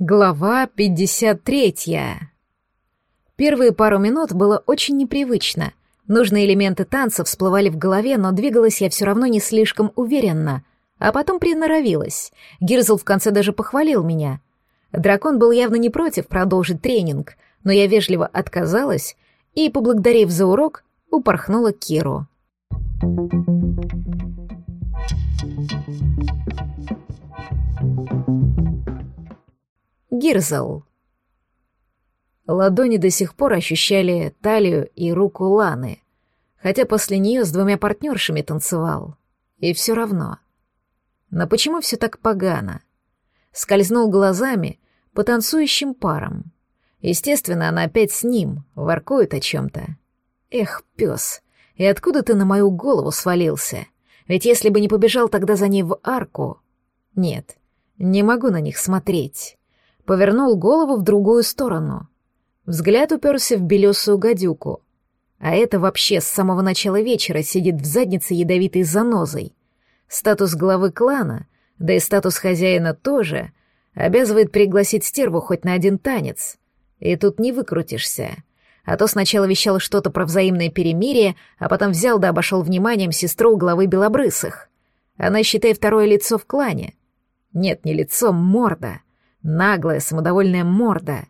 Глава 53. Первые пару минут было очень непривычно. Нужные элементы танца всплывали в голове, но двигалась я все равно не слишком уверенно. А потом приноровилась. Гирзл в конце даже похвалил меня. Дракон был явно не против продолжить тренинг, но я вежливо отказалась и, поблагодарив за урок, упорхнула Киру. Гирзл. Ладони до сих пор ощущали талию и руку Ланы, хотя после нее с двумя партнершами танцевал. И все равно. Но почему все так погано? Скользнул глазами по танцующим парам. Естественно, она опять с ним, воркует о чем-то. Эх, пес, и откуда ты на мою голову свалился? Ведь если бы не побежал тогда за ней в арку... Нет, не могу на них смотреть повернул голову в другую сторону. Взгляд уперся в белесую гадюку. А это вообще с самого начала вечера сидит в заднице ядовитой занозой. Статус главы клана, да и статус хозяина тоже, обязывает пригласить стерву хоть на один танец. И тут не выкрутишься. А то сначала вещал что-то про взаимное перемирие, а потом взял да обошел вниманием сестру главы белобрысых. Она, считай, второе лицо в клане. Нет, не лицо, морда. Наглая, самодовольная морда.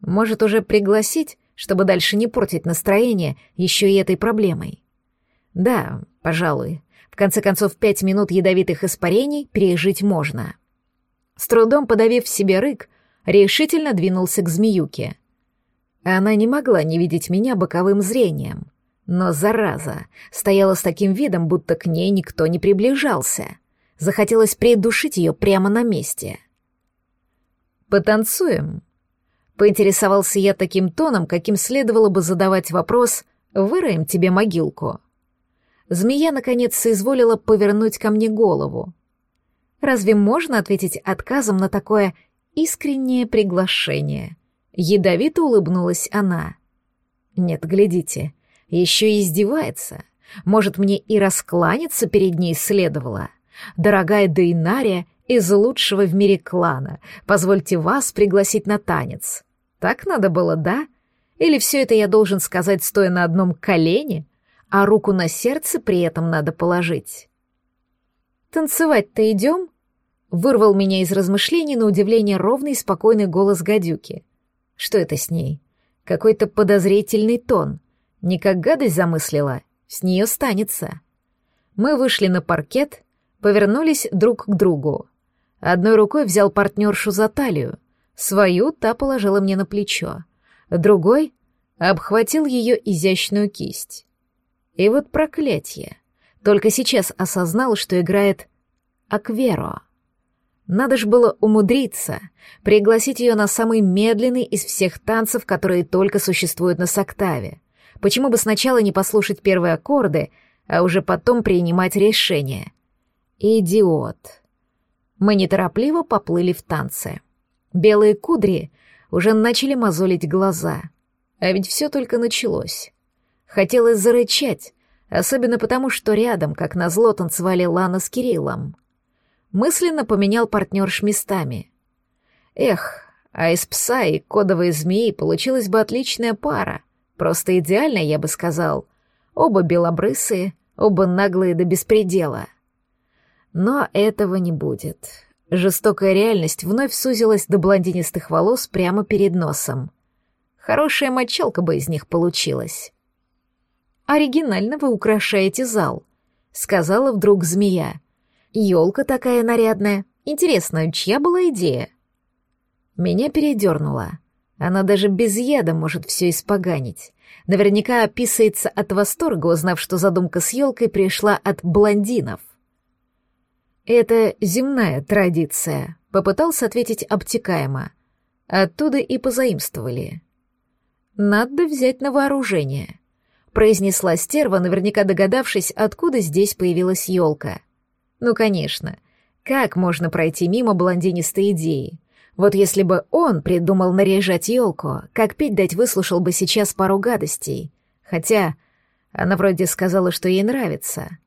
Может, уже пригласить, чтобы дальше не портить настроение еще и этой проблемой? Да, пожалуй. В конце концов, пять минут ядовитых испарений пережить можно. С трудом подавив себе рык, решительно двинулся к змеюке. Она не могла не видеть меня боковым зрением. Но, зараза, стояла с таким видом, будто к ней никто не приближался. Захотелось придушить ее прямо на месте. «Потанцуем?» Поинтересовался я таким тоном, каким следовало бы задавать вопрос «Выроем тебе могилку?» Змея, наконец, соизволила повернуть ко мне голову. Разве можно ответить отказом на такое искреннее приглашение? Ядовито улыбнулась она. Нет, глядите, еще и издевается. Может, мне и раскланяться перед ней следовало? Дорогая Дейнария из лучшего в мире клана. Позвольте вас пригласить на танец. Так надо было, да? Или все это я должен сказать, стоя на одном колене, а руку на сердце при этом надо положить? Танцевать-то идем? Вырвал меня из размышлений на удивление ровный и спокойный голос гадюки. Что это с ней? Какой-то подозрительный тон. Не как гадость замыслила, с нее станется. Мы вышли на паркет, повернулись друг к другу. Одной рукой взял партнершу за талию, свою та положила мне на плечо, другой обхватил ее изящную кисть. И вот проклятие. Только сейчас осознал, что играет Акверо. Надо ж было умудриться, пригласить ее на самый медленный из всех танцев, которые только существуют на Соктаве. Почему бы сначала не послушать первые аккорды, а уже потом принимать решение? Идиот. Мы неторопливо поплыли в танце. Белые кудри уже начали мозолить глаза. А ведь все только началось. Хотелось зарычать, особенно потому, что рядом, как назло, танцевали Лана с Кириллом. Мысленно поменял партнерш местами. Эх, а из пса и кодовой змеи получилась бы отличная пара. Просто идеальная, я бы сказал. Оба белобрысые, оба наглые до беспредела. Но этого не будет. Жестокая реальность вновь сузилась до блондинистых волос прямо перед носом. Хорошая мочалка бы из них получилась. «Оригинально вы украшаете зал», — сказала вдруг змея. «Елка такая нарядная. Интересно, чья была идея?» Меня передернуло. Она даже без яда может все испоганить. Наверняка описывается от восторга, узнав, что задумка с елкой пришла от блондинов. «Это земная традиция», — попытался ответить обтекаемо. Оттуда и позаимствовали. «Надо взять на вооружение», — произнесла стерва, наверняка догадавшись, откуда здесь появилась елка. «Ну, конечно. Как можно пройти мимо блондинистой идеи? Вот если бы он придумал наряжать елку, как пить дать выслушал бы сейчас пару гадостей. Хотя она вроде сказала, что ей нравится.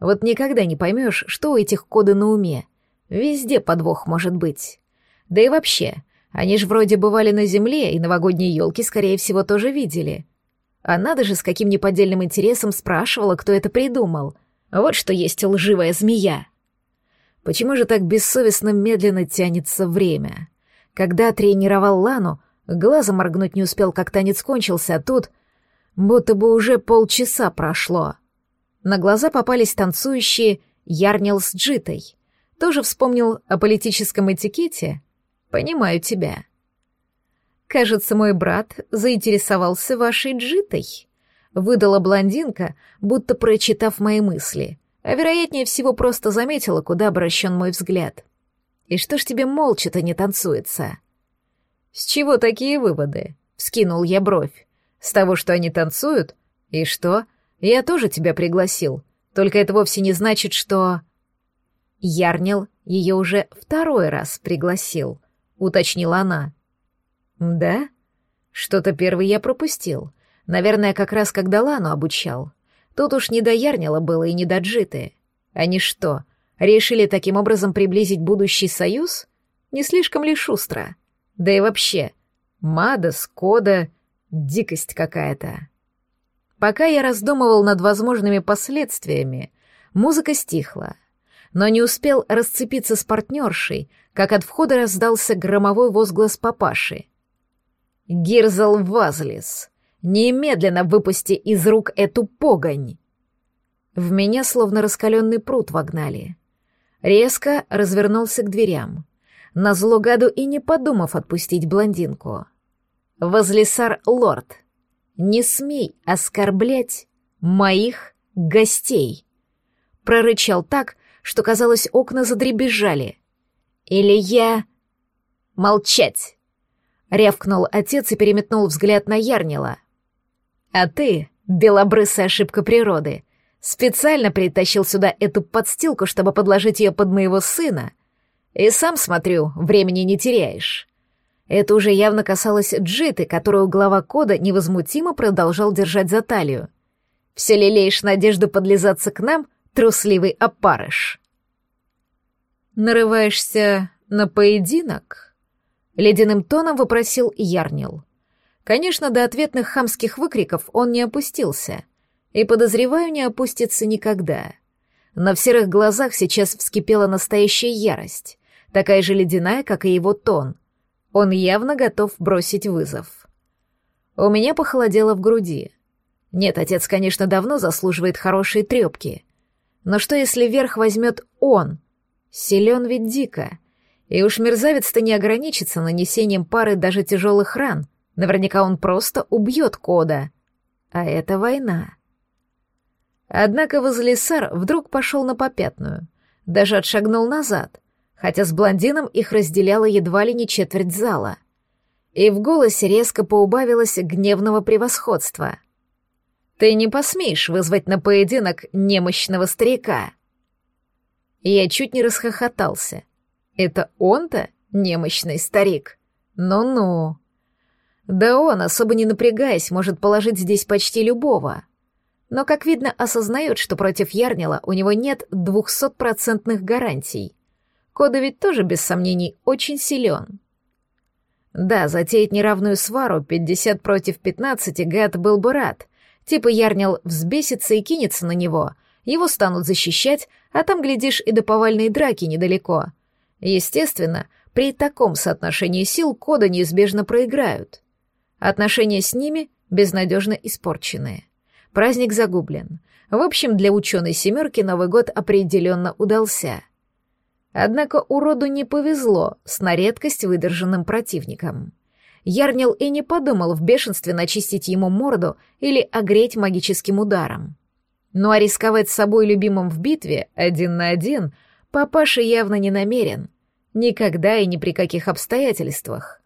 Вот никогда не поймешь, что у этих коды на уме. Везде подвох может быть. Да и вообще, они же вроде бывали на земле, и новогодние елки, скорее всего, тоже видели. А надо же с каким неподдельным интересом спрашивала, кто это придумал. Вот что есть лживая змея. Почему же так бессовестно медленно тянется время? Когда тренировал Лану, глазом моргнуть не успел, как танец кончился, а тут будто бы уже полчаса прошло. На глаза попались танцующие Ярнил с Джитой. Тоже вспомнил о политическом этикете? Понимаю тебя. Кажется, мой брат заинтересовался вашей Джитой. Выдала блондинка, будто прочитав мои мысли, а вероятнее всего просто заметила, куда обращен мой взгляд. И что ж тебе молча-то не танцуется? С чего такие выводы? Вскинул я бровь. С того, что они танцуют? И что? Я тоже тебя пригласил. Только это вовсе не значит, что... Ярнил ее уже второй раз пригласил, уточнила она. Да? Что-то первый я пропустил. Наверное, как раз когда Лану обучал. Тут уж не до Ярнила было и не до Джиты. Они что, решили таким образом приблизить будущий союз? Не слишком ли шустро? Да и вообще, Мада, Скода, дикость какая-то. Пока я раздумывал над возможными последствиями, музыка стихла, но не успел расцепиться с партнершей, как от входа раздался громовой возглас папаши. «Гирзал Вазлис, немедленно выпусти из рук эту погонь!» В меня словно раскаленный пруд вогнали. Резко развернулся к дверям, на злогаду и не подумав отпустить блондинку. «Возлисар лорд, не смей оскорблять моих гостей!» Прорычал так, что, казалось, окна задребезжали. «Или я...» «Молчать!» — рявкнул отец и переметнул взгляд на Ярнила. «А ты, белобрысая ошибка природы, специально притащил сюда эту подстилку, чтобы подложить ее под моего сына. И сам, смотрю, времени не теряешь. Это уже явно касалось Джиты, которую глава кода невозмутимо продолжал держать за талию. «Все лелеешь надежду подлизаться к нам, трусливый опарыш?» «Нарываешься на поединок?» — ледяным тоном вопросил Ярнил. Конечно, до ответных хамских выкриков он не опустился, и, подозреваю, не опустится никогда. Но в серых глазах сейчас вскипела настоящая ярость, такая же ледяная, как и его тон — он явно готов бросить вызов. У меня похолодело в груди. Нет, отец, конечно, давно заслуживает хорошей трепки. Но что, если верх возьмет он? Силен ведь дико. И уж мерзавец-то не ограничится нанесением пары даже тяжелых ран. Наверняка он просто убьет Кода. А это война. Однако Возлисар вдруг пошел на попятную, даже отшагнул назад, хотя с блондином их разделяло едва ли не четверть зала. И в голосе резко поубавилось гневного превосходства. «Ты не посмеешь вызвать на поединок немощного старика!» Я чуть не расхохотался. «Это он-то немощный старик? Ну-ну!» Да он, особо не напрягаясь, может положить здесь почти любого. Но, как видно, осознает, что против Ярнила у него нет двухсотпроцентных гарантий. Кода ведь тоже, без сомнений, очень силен. Да, затеять неравную свару 50 против 15 Гад был бы рад. Типа Ярнил взбесится и кинется на него. Его станут защищать, а там, глядишь, и до повальной драки недалеко. Естественно, при таком соотношении сил Кода неизбежно проиграют. Отношения с ними безнадежно испорчены. Праздник загублен. В общем, для ученой семерки Новый год определенно удался. Однако уроду не повезло с на редкость выдержанным противником. Ярнил и не подумал в бешенстве начистить ему морду или огреть магическим ударом. Ну а рисковать собой любимым в битве один на один папаша явно не намерен. Никогда и ни при каких обстоятельствах.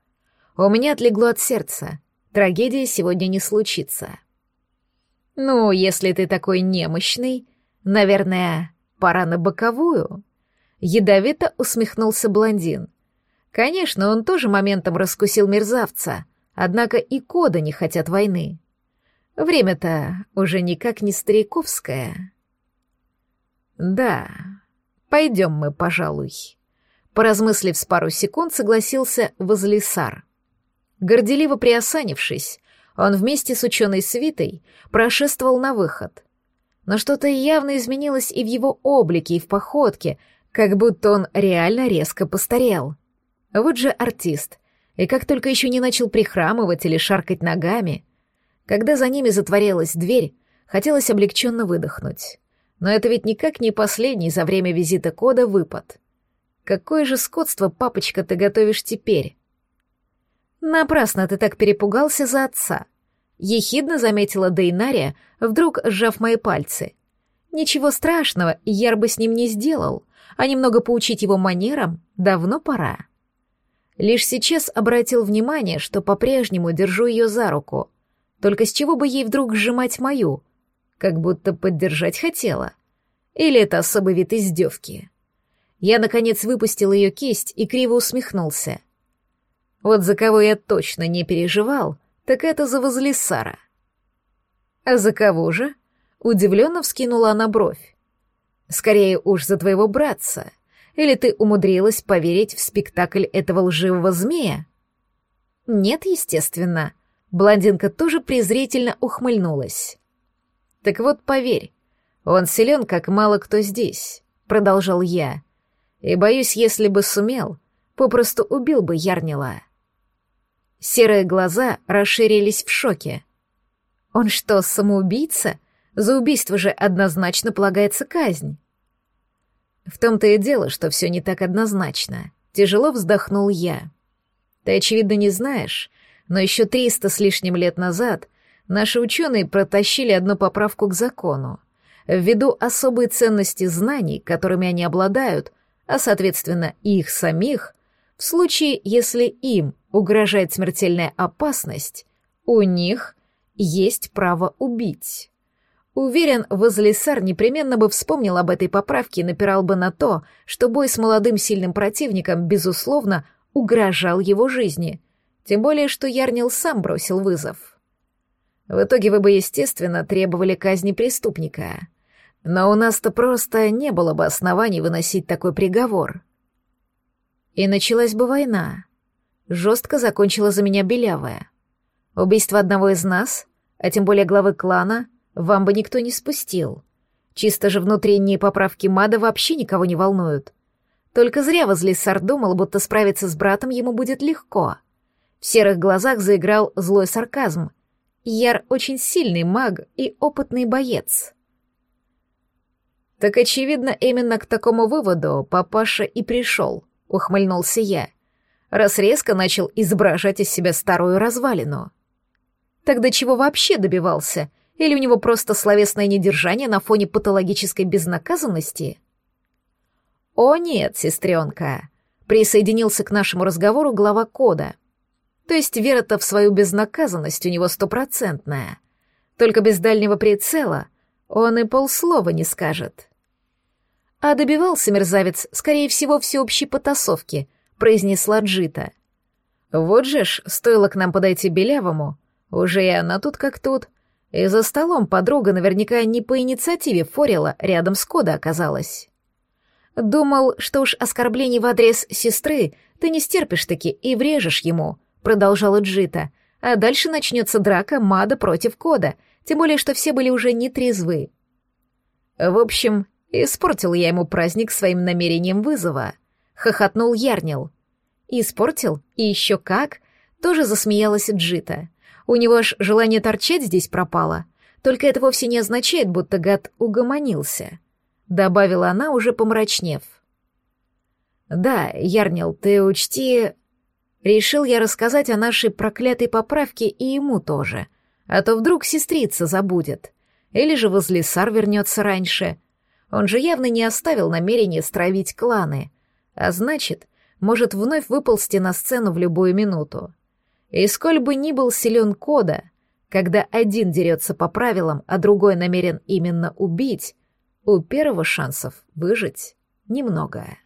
У меня отлегло от сердца. Трагедия сегодня не случится. Ну, если ты такой немощный, наверное, пора на боковую. Ядовито усмехнулся блондин. Конечно, он тоже моментом раскусил мерзавца, однако и кода не хотят войны. Время-то уже никак не стариковское. Да, пойдем мы, пожалуй. Поразмыслив с пару секунд, согласился Возлисар. Горделиво приосанившись, он вместе с ученой свитой прошествовал на выход. Но что-то явно изменилось и в его облике, и в походке, как будто он реально резко постарел. Вот же артист. И как только еще не начал прихрамывать или шаркать ногами, когда за ними затворилась дверь, хотелось облегченно выдохнуть. Но это ведь никак не последний за время визита кода выпад. Какое же скотство, папочка, ты готовишь теперь? Напрасно ты так перепугался за отца. Ехидно заметила Дейнария, вдруг сжав мои пальцы. Ничего страшного, Яр бы с ним не сделал, а немного поучить его манерам давно пора. Лишь сейчас обратил внимание, что по-прежнему держу ее за руку. Только с чего бы ей вдруг сжимать мою? Как будто поддержать хотела. Или это особый вид издевки? Я, наконец, выпустил ее кисть и криво усмехнулся — вот за кого я точно не переживал, так это за Возлисара. А за кого же? Удивленно вскинула она бровь. Скорее уж за твоего братца. Или ты умудрилась поверить в спектакль этого лживого змея? Нет, естественно. Блондинка тоже презрительно ухмыльнулась. Так вот, поверь, он силен, как мало кто здесь, продолжал я. И боюсь, если бы сумел, попросту убил бы Ярнила. Серые глаза расширились в шоке. Он что, самоубийца? За убийство же однозначно полагается казнь. В том-то и дело, что все не так однозначно. Тяжело вздохнул я. Ты, очевидно, не знаешь, но еще триста с лишним лет назад наши ученые протащили одну поправку к закону. Ввиду особой ценности знаний, которыми они обладают, а, соответственно, и их самих, в случае, если им угрожает смертельная опасность, у них есть право убить. Уверен, Возлисар непременно бы вспомнил об этой поправке и напирал бы на то, что бой с молодым сильным противником, безусловно, угрожал его жизни, тем более, что Ярнил сам бросил вызов. В итоге вы бы, естественно, требовали казни преступника. Но у нас-то просто не было бы оснований выносить такой приговор. И началась бы война. Жестко закончила за меня белявая. Убийство одного из нас, а тем более главы клана, вам бы никто не спустил. Чисто же внутренние поправки Мада вообще никого не волнуют. Только зря Возлисар думал, будто справиться с братом ему будет легко. В серых глазах заиграл злой сарказм. Яр очень сильный маг и опытный боец. Так очевидно, именно к такому выводу папаша и пришел, ухмыльнулся я раз резко начал изображать из себя старую развалину. Тогда чего вообще добивался? Или у него просто словесное недержание на фоне патологической безнаказанности? О нет, сестренка, присоединился к нашему разговору глава кода. То есть вера-то в свою безнаказанность у него стопроцентная. Только без дальнего прицела он и полслова не скажет. А добивался мерзавец, скорее всего, всеобщей потасовки — произнесла Джита. Вот же ж, стоило к нам подойти Белявому, уже и она тут как тут, и за столом подруга наверняка не по инициативе Форила рядом с Кода оказалась. Думал, что уж оскорблений в адрес сестры ты не стерпишь таки и врежешь ему, продолжала Джита, а дальше начнется драка Мада против Кода, тем более, что все были уже нетрезвы. В общем, испортил я ему праздник своим намерением вызова хохотнул Ярнил. Испортил? И еще как? Тоже засмеялась Джита. У него аж желание торчать здесь пропало. Только это вовсе не означает, будто гад угомонился. Добавила она, уже помрачнев. Да, Ярнил, ты учти... Решил я рассказать о нашей проклятой поправке и ему тоже. А то вдруг сестрица забудет. Или же возлесар вернется раньше. Он же явно не оставил намерения стравить кланы — а значит, может вновь выползти на сцену в любую минуту. И сколь бы ни был силен Кода, когда один дерется по правилам, а другой намерен именно убить, у первого шансов выжить немногое.